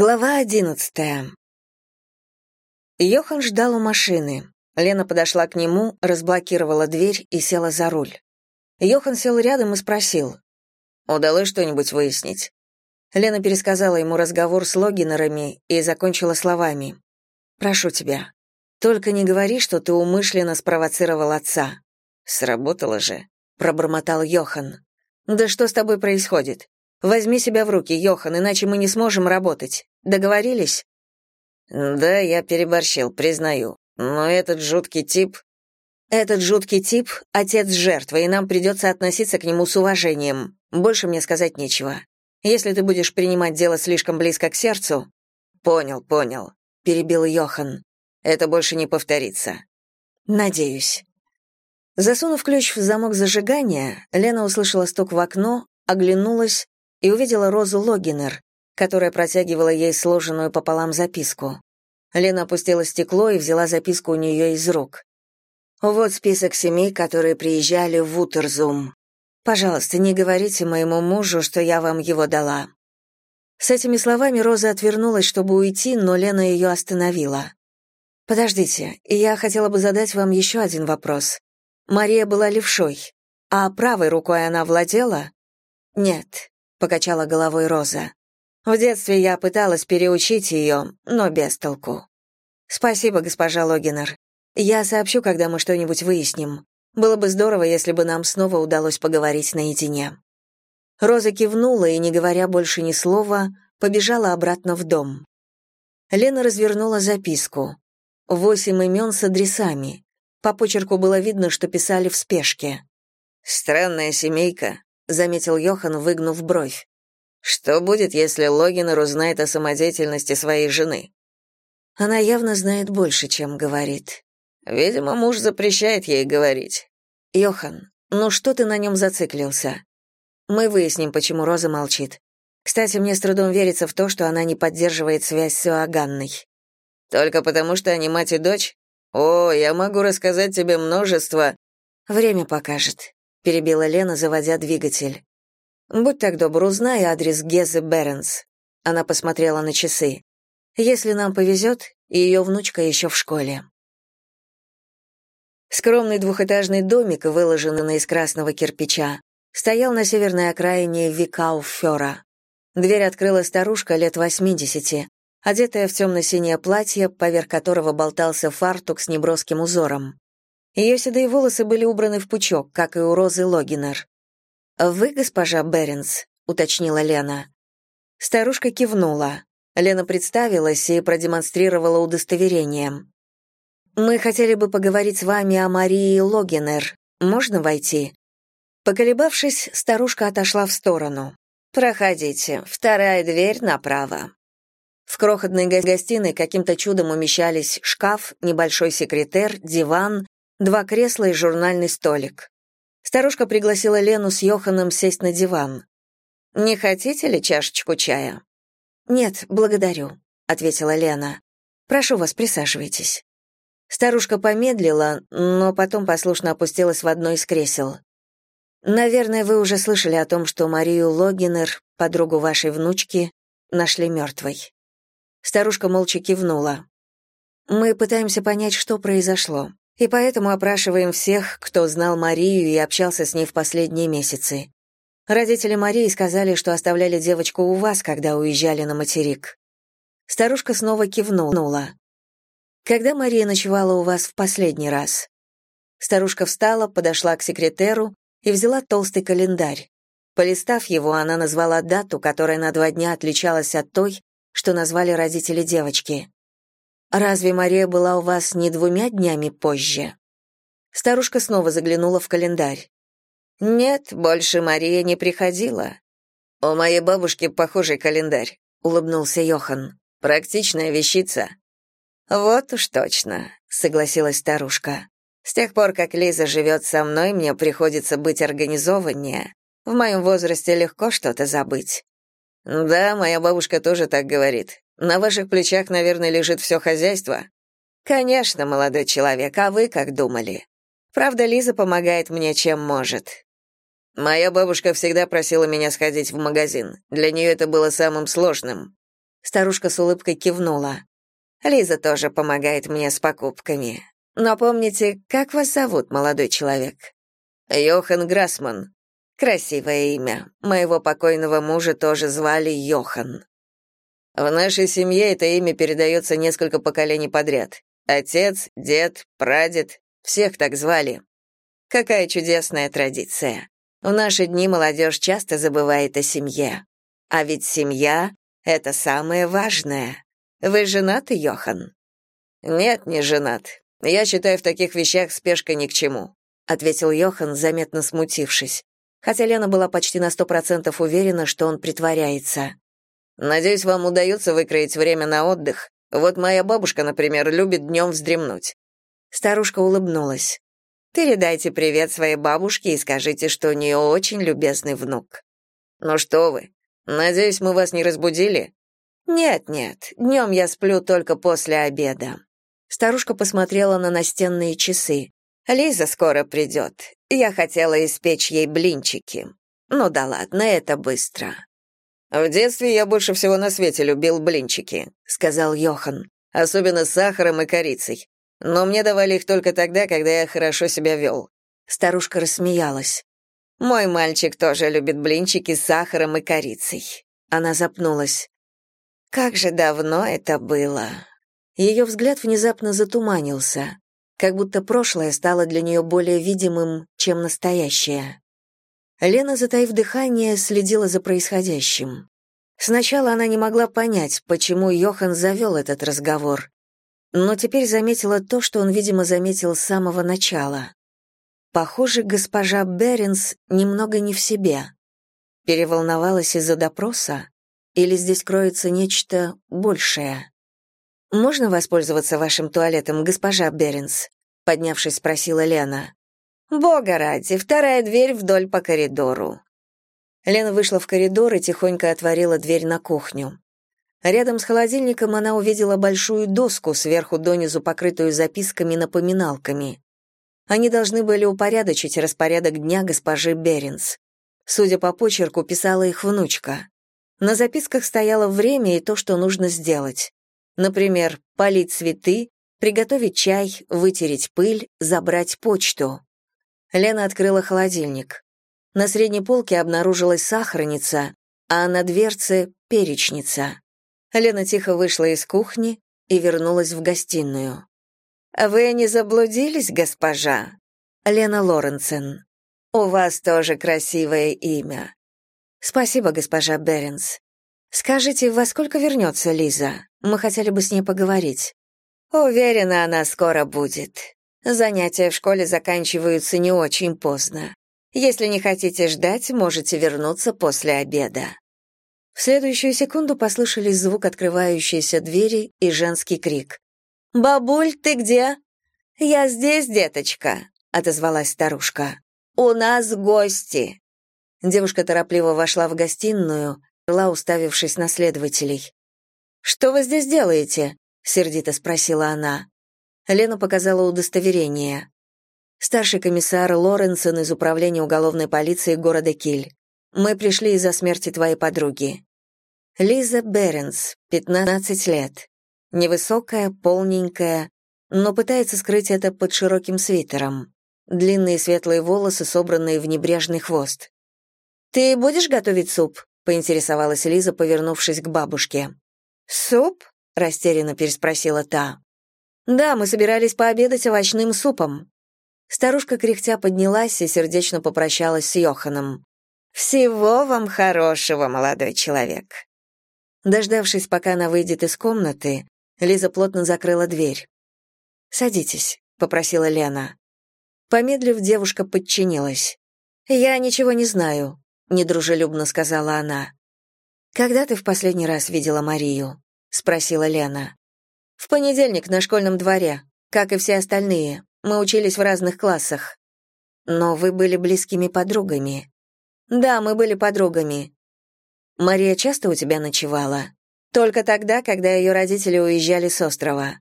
Глава одиннадцатая. Йохан ждал у машины. Лена подошла к нему, разблокировала дверь и села за руль. Йохан сел рядом и спросил. «Удалось что-нибудь выяснить?» Лена пересказала ему разговор с логинерами и закончила словами. «Прошу тебя, только не говори, что ты умышленно спровоцировал отца». «Сработало же», — пробормотал Йохан. «Да что с тобой происходит? Возьми себя в руки, Йохан, иначе мы не сможем работать. Договорились? Да, я переборщил, признаю. Но этот жуткий тип... Этот жуткий тип — отец жертвы, и нам придется относиться к нему с уважением. Больше мне сказать нечего. Если ты будешь принимать дело слишком близко к сердцу... Понял, понял, — перебил Йохан. Это больше не повторится. Надеюсь. Засунув ключ в замок зажигания, Лена услышала стук в окно, оглянулась и увидела Розу Логинер, которая протягивала ей сложенную пополам записку. Лена опустила стекло и взяла записку у нее из рук. «Вот список семей, которые приезжали в Утерзум. Пожалуйста, не говорите моему мужу, что я вам его дала». С этими словами Роза отвернулась, чтобы уйти, но Лена ее остановила. «Подождите, я хотела бы задать вам еще один вопрос. Мария была левшой, а правой рукой она владела?» «Нет», — покачала головой Роза. «В детстве я пыталась переучить ее, но без толку». «Спасибо, госпожа Логинер. Я сообщу, когда мы что-нибудь выясним. Было бы здорово, если бы нам снова удалось поговорить наедине». Роза кивнула и, не говоря больше ни слова, побежала обратно в дом. Лена развернула записку. Восемь имен с адресами. По почерку было видно, что писали в спешке. «Странная семейка», заметил Йохан, выгнув бровь. Что будет, если Логинер узнает о самодеятельности своей жены? Она явно знает больше, чем говорит. Видимо, муж запрещает ей говорить. Йохан, ну что ты на нем зациклился? Мы выясним, почему Роза молчит. Кстати, мне с трудом верится в то, что она не поддерживает связь с Иоганной. Только потому, что они мать и дочь? О, я могу рассказать тебе множество. Время покажет перебила Лена, заводя двигатель. Будь так добр, узнай адрес Гезы Беренс. Она посмотрела на часы. Если нам повезет, ее внучка еще в школе. Скромный двухэтажный домик, выложенный из красного кирпича, стоял на северной окраине Викауфера. Дверь открыла старушка лет восьмидесяти, одетая в темно-синее платье, поверх которого болтался фартук с неброским узором. Ее седые волосы были убраны в пучок, как и у Розы Логинер. «Вы, госпожа Беренс?» — уточнила Лена. Старушка кивнула. Лена представилась и продемонстрировала удостоверение. «Мы хотели бы поговорить с вами о Марии Логинер. Можно войти?» Поколебавшись, старушка отошла в сторону. «Проходите, вторая дверь направо». В крохотной гостиной каким-то чудом умещались шкаф, небольшой секретер, диван, два кресла и журнальный столик. Старушка пригласила Лену с Йоханом сесть на диван. «Не хотите ли чашечку чая?» «Нет, благодарю», — ответила Лена. «Прошу вас, присаживайтесь». Старушка помедлила, но потом послушно опустилась в одно из кресел. «Наверное, вы уже слышали о том, что Марию Логинер, подругу вашей внучки, нашли мертвой». Старушка молча кивнула. «Мы пытаемся понять, что произошло и поэтому опрашиваем всех, кто знал Марию и общался с ней в последние месяцы. Родители Марии сказали, что оставляли девочку у вас, когда уезжали на материк. Старушка снова кивнула. Когда Мария ночевала у вас в последний раз? Старушка встала, подошла к секретеру и взяла толстый календарь. Полистав его, она назвала дату, которая на два дня отличалась от той, что назвали родители девочки. Разве Мария была у вас не двумя днями позже? Старушка снова заглянула в календарь. Нет, больше Мария не приходила. У моей бабушки похожий календарь, улыбнулся Йохан. Практичная вещица. Вот уж точно, согласилась старушка. С тех пор, как Лиза живет со мной, мне приходится быть организованнее. В моем возрасте легко что-то забыть. Да, моя бабушка тоже так говорит. На ваших плечах, наверное, лежит все хозяйство. Конечно, молодой человек, а вы как думали? Правда, Лиза помогает мне чем может. Моя бабушка всегда просила меня сходить в магазин. Для нее это было самым сложным. Старушка с улыбкой кивнула. Лиза тоже помогает мне с покупками. Но помните, как вас зовут, молодой человек? Йохан Грассман. Красивое имя. Моего покойного мужа тоже звали Йохан. В нашей семье это имя передается несколько поколений подряд. Отец, дед, прадед, всех так звали. Какая чудесная традиция. В наши дни молодежь часто забывает о семье. А ведь семья — это самое важное. Вы женаты, Йохан? Нет, не женат. Я считаю, в таких вещах спешка ни к чему, ответил Йохан, заметно смутившись. Хотя Лена была почти на сто процентов уверена, что он притворяется. Надеюсь, вам удается выкроить время на отдых. Вот моя бабушка, например, любит днем вздремнуть. Старушка улыбнулась. Передайте привет своей бабушке и скажите, что у нее очень любезный внук. Ну что вы? Надеюсь, мы вас не разбудили? «Нет-нет, днем я сплю только после обеда». Старушка посмотрела на настенные часы. «Лиза скоро придет. Я хотела испечь ей блинчики. Ну да ладно, это быстро». «В детстве я больше всего на свете любил блинчики», — сказал Йохан. «Особенно с сахаром и корицей. Но мне давали их только тогда, когда я хорошо себя вел». Старушка рассмеялась. «Мой мальчик тоже любит блинчики с сахаром и корицей». Она запнулась. Как же давно это было. Ее взгляд внезапно затуманился, как будто прошлое стало для нее более видимым, чем настоящее. Лена, затаив дыхание, следила за происходящим. Сначала она не могла понять, почему Йохан завел этот разговор, но теперь заметила то, что он, видимо, заметил с самого начала. Похоже, госпожа Беренс немного не в себе. Переволновалась из-за допроса? Или здесь кроется нечто большее? «Можно воспользоваться вашим туалетом, госпожа Беренс?» поднявшись, спросила Лена. «Бога ради, вторая дверь вдоль по коридору». Лена вышла в коридор и тихонько отворила дверь на кухню. Рядом с холодильником она увидела большую доску, сверху донизу покрытую записками и напоминалками. Они должны были упорядочить распорядок дня госпожи Беренс. Судя по почерку, писала их внучка. На записках стояло время и то, что нужно сделать. Например, полить цветы, приготовить чай, вытереть пыль, забрать почту. Лена открыла холодильник. На средней полке обнаружилась сахарница, а на дверце — перечница. Лена тихо вышла из кухни и вернулась в гостиную. «Вы не заблудились, госпожа?» «Лена Лоренсен. У вас тоже красивое имя. Спасибо, госпожа Беренс. Скажите, во сколько вернется Лиза? Мы хотели бы с ней поговорить. Уверена, она скоро будет. Занятия в школе заканчиваются не очень поздно. Если не хотите ждать, можете вернуться после обеда. В следующую секунду послышались звук открывающейся двери и женский крик. «Бабуль, ты где?» «Я здесь, деточка», — отозвалась старушка. «У нас гости». Девушка торопливо вошла в гостиную, была уставившись на следователей. «Что вы здесь делаете?» — сердито спросила она. Лена показала удостоверение. «Старший комиссар Лоренсон из Управления уголовной полиции города Киль. Мы пришли из-за смерти твоей подруги». Лиза Беренс, 15 лет. Невысокая, полненькая, но пытается скрыть это под широким свитером. Длинные светлые волосы, собранные в небрежный хвост. «Ты будешь готовить суп?» — поинтересовалась Лиза, повернувшись к бабушке. «Суп?» — растерянно переспросила та. «Да, мы собирались пообедать овощным супом». Старушка кряхтя поднялась и сердечно попрощалась с Йоханом. «Всего вам хорошего, молодой человек». Дождавшись, пока она выйдет из комнаты, Лиза плотно закрыла дверь. «Садитесь», — попросила Лена. Помедлив, девушка подчинилась. «Я ничего не знаю недружелюбно сказала она. Когда ты в последний раз видела Марию? спросила Лена. В понедельник на школьном дворе, как и все остальные. Мы учились в разных классах. Но вы были близкими подругами. Да, мы были подругами. Мария часто у тебя ночевала? Только тогда, когда ее родители уезжали с острова.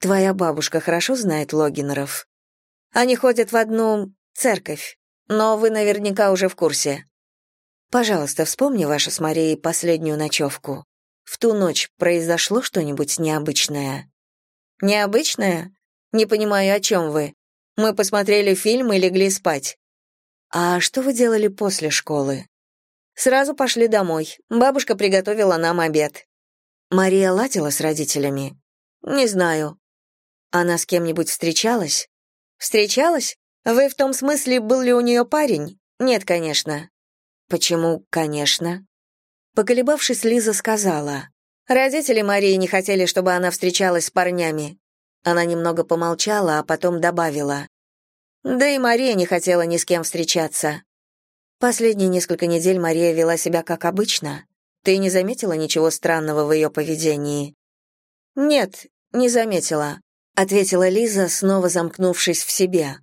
Твоя бабушка хорошо знает Логинеров. Они ходят в одну церковь, но вы наверняка уже в курсе. Пожалуйста, вспомни вашу с Марией последнюю ночевку. В ту ночь произошло что-нибудь необычное?» «Необычное? Не понимаю, о чем вы. Мы посмотрели фильм и легли спать». «А что вы делали после школы?» «Сразу пошли домой. Бабушка приготовила нам обед». «Мария ладила с родителями?» «Не знаю». «Она с кем-нибудь встречалась?» «Встречалась? Вы в том смысле, был ли у нее парень? Нет, конечно». «Почему «конечно»?» Поколебавшись, Лиза сказала. «Родители Марии не хотели, чтобы она встречалась с парнями». Она немного помолчала, а потом добавила. «Да и Мария не хотела ни с кем встречаться». Последние несколько недель Мария вела себя как обычно. Ты не заметила ничего странного в ее поведении? Нет, не заметила, ответила Лиза, снова замкнувшись в себе.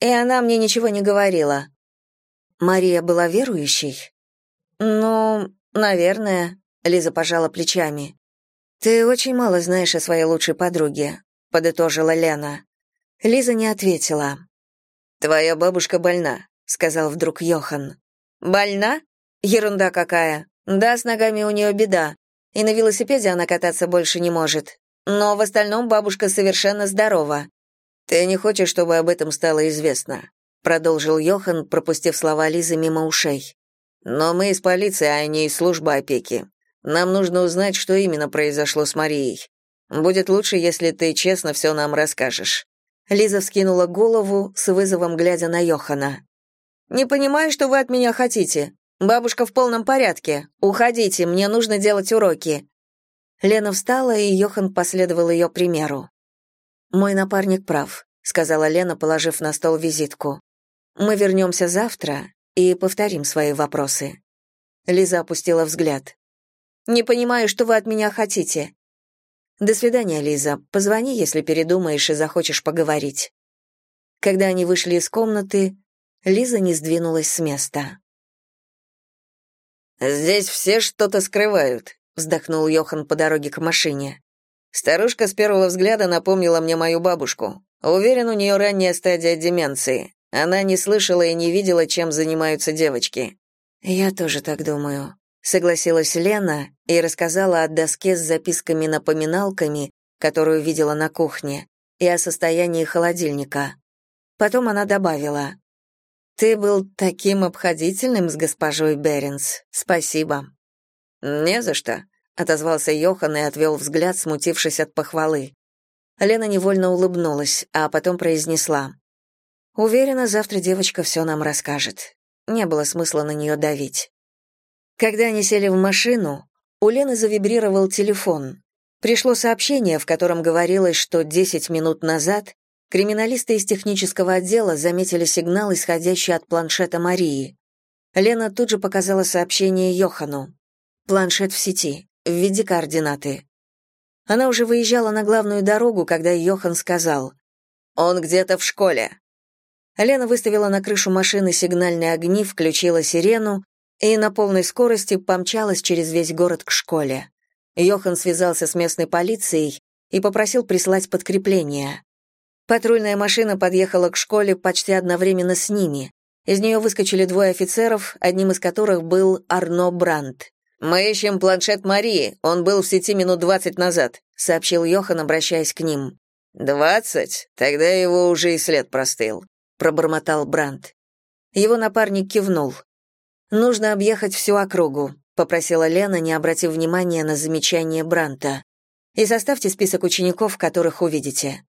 И она мне ничего не говорила. Мария была верующей? Ну, наверное, Лиза пожала плечами. Ты очень мало знаешь о своей лучшей подруге, подытожила Лена. Лиза не ответила. Твоя бабушка больна, сказал вдруг Йохан. Больна? Ерунда какая. Да, с ногами у нее беда. И на велосипеде она кататься больше не может. Но в остальном бабушка совершенно здорова. Ты не хочешь, чтобы об этом стало известно, продолжил Йохан, пропустив слова Лизы мимо ушей. Но мы из полиции, а не из службы опеки. Нам нужно узнать, что именно произошло с Марией. Будет лучше, если ты честно все нам расскажешь. Лиза вскинула голову, с вызовом глядя на Йохана. «Не понимаю, что вы от меня хотите. Бабушка в полном порядке. Уходите, мне нужно делать уроки». Лена встала, и Йохан последовал ее примеру. «Мой напарник прав», — сказала Лена, положив на стол визитку. «Мы вернемся завтра и повторим свои вопросы». Лиза опустила взгляд. «Не понимаю, что вы от меня хотите». «До свидания, Лиза. Позвони, если передумаешь и захочешь поговорить». Когда они вышли из комнаты, Лиза не сдвинулась с места. «Здесь все что-то скрывают», — вздохнул Йохан по дороге к машине. Старушка с первого взгляда напомнила мне мою бабушку. Уверен, у нее ранняя стадия деменции. Она не слышала и не видела, чем занимаются девочки. «Я тоже так думаю», — согласилась Лена и рассказала о доске с записками-напоминалками, которую видела на кухне, и о состоянии холодильника. Потом она добавила, ты был таким обходительным с госпожой Беренс. Спасибо. Не за что, отозвался Йохан и отвел взгляд, смутившись от похвалы. Лена невольно улыбнулась, а потом произнесла: Уверена, завтра девочка все нам расскажет. Не было смысла на нее давить. Когда они сели в машину, у Лены завибрировал телефон. Пришло сообщение, в котором говорилось, что 10 минут назад Криминалисты из технического отдела заметили сигнал, исходящий от планшета Марии. Лена тут же показала сообщение Йохану. «Планшет в сети. Введи координаты». Она уже выезжала на главную дорогу, когда Йохан сказал «Он где-то в школе». Лена выставила на крышу машины сигнальные огни, включила сирену и на полной скорости помчалась через весь город к школе. Йохан связался с местной полицией и попросил прислать подкрепление. Патрульная машина подъехала к школе почти одновременно с ними. Из нее выскочили двое офицеров, одним из которых был Арно Брандт. «Мы ищем планшет Марии, он был в сети минут двадцать назад», сообщил Йохан, обращаясь к ним. «Двадцать? Тогда его уже и след простыл», пробормотал Брандт. Его напарник кивнул. «Нужно объехать всю округу», — попросила Лена, не обратив внимания на замечание Бранта. «И составьте список учеников, которых увидите».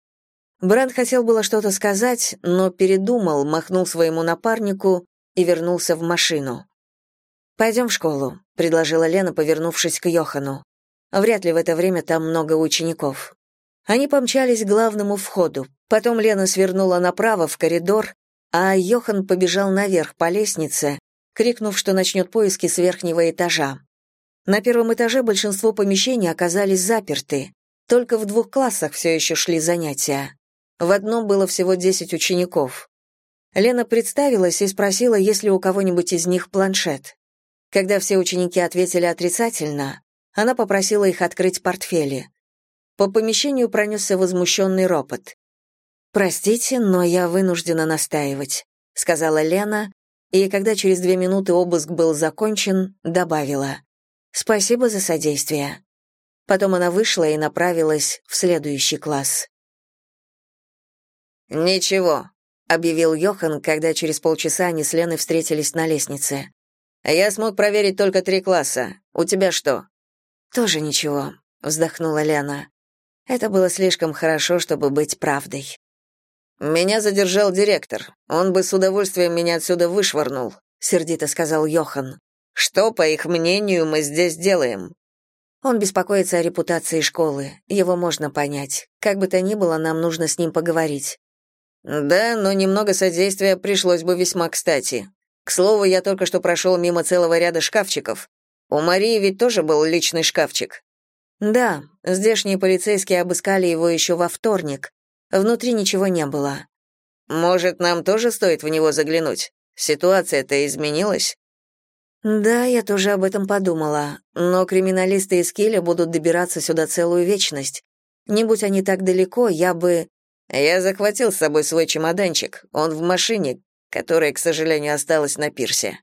Бранд хотел было что-то сказать, но передумал, махнул своему напарнику и вернулся в машину. «Пойдем в школу», — предложила Лена, повернувшись к Йохану. «Вряд ли в это время там много учеников». Они помчались к главному входу. Потом Лена свернула направо в коридор, а Йохан побежал наверх по лестнице, крикнув, что начнет поиски с верхнего этажа. На первом этаже большинство помещений оказались заперты. Только в двух классах все еще шли занятия. В одном было всего 10 учеников. Лена представилась и спросила, есть ли у кого-нибудь из них планшет. Когда все ученики ответили отрицательно, она попросила их открыть портфели. По помещению пронесся возмущенный ропот. «Простите, но я вынуждена настаивать», — сказала Лена, и когда через две минуты обыск был закончен, добавила. Спасибо за содействие. Потом она вышла и направилась в следующий класс. «Ничего», — объявил Йохан, когда через полчаса они с Леной встретились на лестнице. «Я смог проверить только три класса. У тебя что?» «Тоже ничего», — вздохнула Лена. Это было слишком хорошо, чтобы быть правдой. «Меня задержал директор. Он бы с удовольствием меня отсюда вышвырнул», — сердито сказал Йохан. «Что, по их мнению, мы здесь делаем?» Он беспокоится о репутации школы. Его можно понять. Как бы то ни было, нам нужно с ним поговорить. Да, но немного содействия пришлось бы весьма кстати. К слову, я только что прошел мимо целого ряда шкафчиков. У Марии ведь тоже был личный шкафчик. Да, здешние полицейские обыскали его еще во вторник. Внутри ничего не было. Может, нам тоже стоит в него заглянуть? Ситуация-то изменилась. Да, я тоже об этом подумала. Но криминалисты из Киля будут добираться сюда целую вечность. Не будь они так далеко, я бы... Я захватил с собой свой чемоданчик. Он в машине, которая, к сожалению, осталась на пирсе.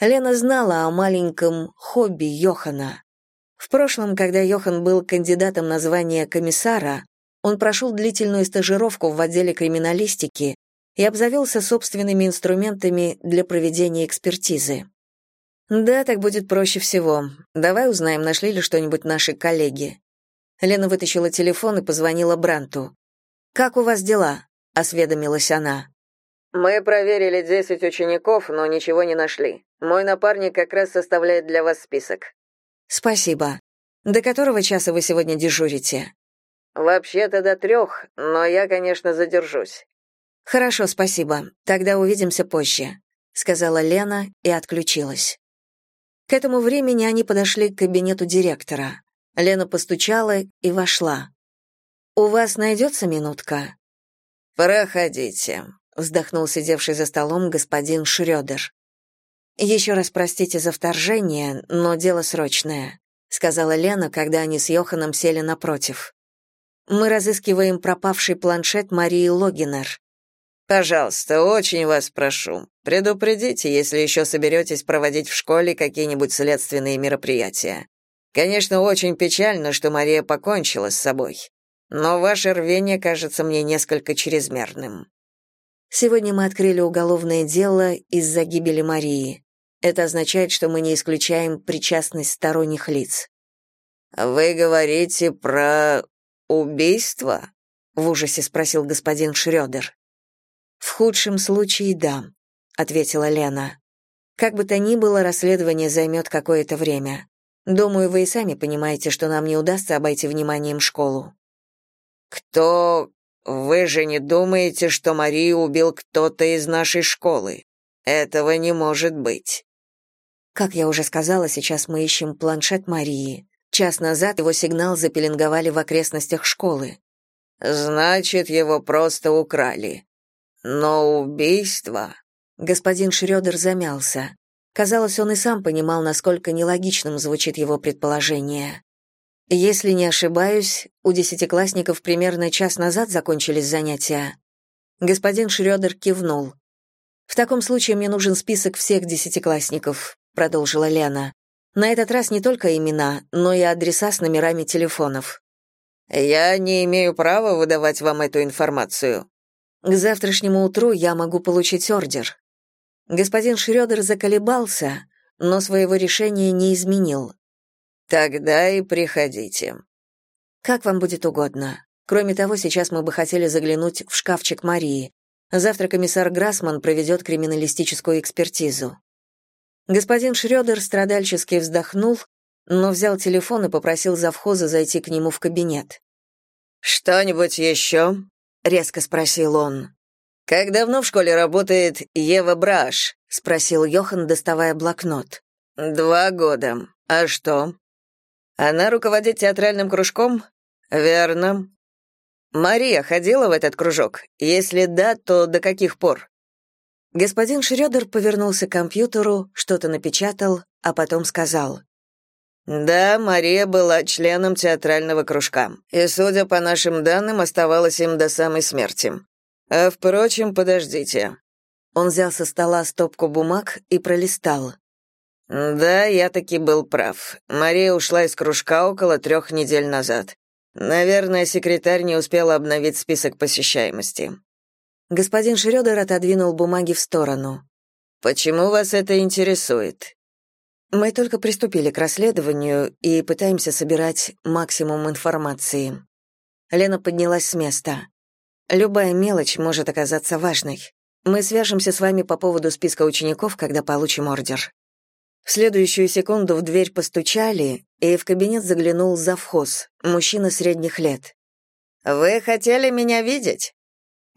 Лена знала о маленьком хобби Йохана. В прошлом, когда Йохан был кандидатом на звание комиссара, он прошел длительную стажировку в отделе криминалистики и обзавелся собственными инструментами для проведения экспертизы. «Да, так будет проще всего. Давай узнаем, нашли ли что-нибудь наши коллеги». Лена вытащила телефон и позвонила Бранту. «Как у вас дела?» — осведомилась она. «Мы проверили 10 учеников, но ничего не нашли. Мой напарник как раз составляет для вас список». «Спасибо. До которого часа вы сегодня дежурите?» «Вообще-то до трех, но я, конечно, задержусь». «Хорошо, спасибо. Тогда увидимся позже», — сказала Лена и отключилась. К этому времени они подошли к кабинету директора. Лена постучала и вошла. «У вас найдется минутка?» «Проходите», — вздохнул сидевший за столом господин Шрёдер. «Еще раз простите за вторжение, но дело срочное», — сказала Лена, когда они с Йоханом сели напротив. «Мы разыскиваем пропавший планшет Марии Логинер». «Пожалуйста, очень вас прошу, предупредите, если еще соберетесь проводить в школе какие-нибудь следственные мероприятия. Конечно, очень печально, что Мария покончила с собой но ваше рвение кажется мне несколько чрезмерным. Сегодня мы открыли уголовное дело из-за гибели Марии. Это означает, что мы не исключаем причастность сторонних лиц. Вы говорите про убийство? в ужасе спросил господин Шрёдер. В худшем случае да, ответила Лена. Как бы то ни было, расследование займет какое-то время. Думаю, вы и сами понимаете, что нам не удастся обойти вниманием школу. «Кто... Вы же не думаете, что Марию убил кто-то из нашей школы? Этого не может быть». Как я уже сказала, сейчас мы ищем планшет Марии. Час назад его сигнал запеленговали в окрестностях школы. Значит, его просто украли. Но убийство... Господин Шрёдер замялся. Казалось, он и сам понимал, насколько нелогичным звучит его предположение. Если не ошибаюсь, у десятиклассников примерно час назад закончились занятия. Господин Шрёдер кивнул. В таком случае мне нужен список всех десятиклассников, продолжила Лена. На этот раз не только имена, но и адреса с номерами телефонов. Я не имею права выдавать вам эту информацию. К завтрашнему утру я могу получить ордер. Господин Шрёдер заколебался, но своего решения не изменил. Тогда и приходите. Как вам будет угодно. Кроме того, сейчас мы бы хотели заглянуть в шкафчик Марии. Завтра комиссар Грасман проведет криминалистическую экспертизу. Господин Шрёдер страдальчески вздохнул, но взял телефон и попросил завхоза зайти к нему в кабинет. «Что-нибудь еще?» — резко спросил он. «Как давно в школе работает Ева Браш?» — спросил Йохан, доставая блокнот. «Два года. А что?» Она руководит театральным кружком? Верно. Мария ходила в этот кружок? Если да, то до каких пор? Господин Шрёдер повернулся к компьютеру, что-то напечатал, а потом сказал: да, Мария была членом театрального кружка, и, судя по нашим данным, оставалась им до самой смерти. А впрочем, подождите. Он взял со стола стопку бумаг и пролистал. Да, я таки был прав. Мария ушла из кружка около трех недель назад. Наверное, секретарь не успела обновить список посещаемости. Господин Шрёдер отодвинул бумаги в сторону. Почему вас это интересует? Мы только приступили к расследованию и пытаемся собирать максимум информации. Лена поднялась с места. Любая мелочь может оказаться важной. Мы свяжемся с вами по поводу списка учеников, когда получим ордер. В следующую секунду в дверь постучали, и в кабинет заглянул завхоз, мужчина средних лет. «Вы хотели меня видеть?»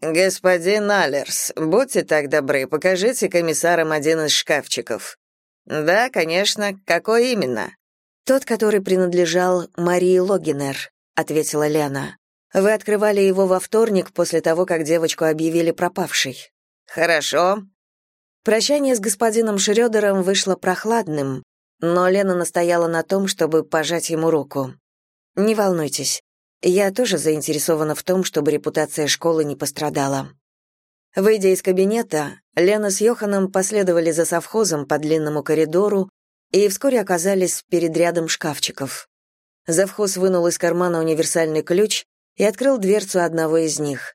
«Господин Алерс, будьте так добры, покажите комиссарам один из шкафчиков». «Да, конечно. Какой именно?» «Тот, который принадлежал Марии Логинер», — ответила Лена. «Вы открывали его во вторник после того, как девочку объявили пропавшей». «Хорошо. Прощание с господином Шрёдером вышло прохладным, но Лена настояла на том, чтобы пожать ему руку. «Не волнуйтесь, я тоже заинтересована в том, чтобы репутация школы не пострадала». Выйдя из кабинета, Лена с Йоханом последовали за совхозом по длинному коридору и вскоре оказались перед рядом шкафчиков. Завхоз вынул из кармана универсальный ключ и открыл дверцу одного из них.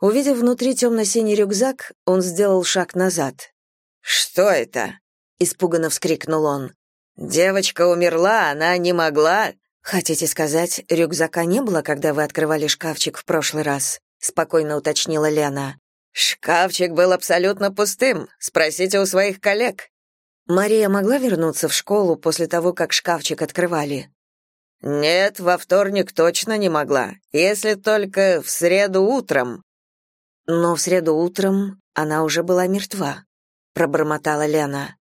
Увидев внутри темно-синий рюкзак, он сделал шаг назад. «Что это?» — испуганно вскрикнул он. «Девочка умерла, она не могла...» «Хотите сказать, рюкзака не было, когда вы открывали шкафчик в прошлый раз?» — спокойно уточнила Лена. «Шкафчик был абсолютно пустым. Спросите у своих коллег». Мария могла вернуться в школу после того, как шкафчик открывали? Нет, во вторник точно не могла, если только в среду утром. Но в среду утром она уже была мертва, пробормотала Лена.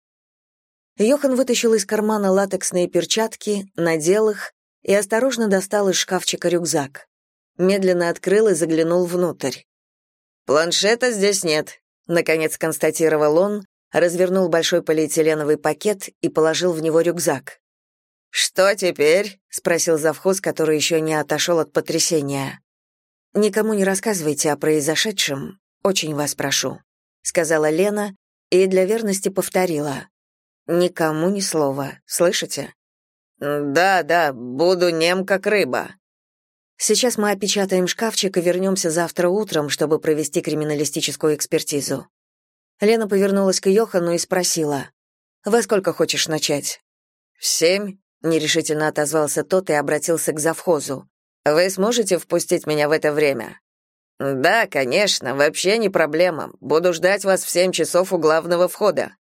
Йохан вытащил из кармана латексные перчатки, надел их и осторожно достал из шкафчика рюкзак. Медленно открыл и заглянул внутрь. «Планшета здесь нет», — наконец констатировал он, развернул большой полиэтиленовый пакет и положил в него рюкзак. «Что теперь?» — спросил завхоз, который еще не отошел от потрясения. «Никому не рассказывайте о произошедшем, очень вас прошу», — сказала Лена и для верности повторила. «Никому ни слова, слышите?» «Да, да, буду нем как рыба». «Сейчас мы опечатаем шкафчик и вернемся завтра утром, чтобы провести криминалистическую экспертизу». Лена повернулась к Йохану и спросила, «Во сколько хочешь начать?» «В семь», — нерешительно отозвался тот и обратился к завхозу. Вы сможете впустить меня в это время? Да, конечно, вообще не проблема. Буду ждать вас в семь часов у главного входа.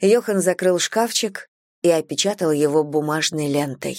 Йохан закрыл шкафчик и опечатал его бумажной лентой.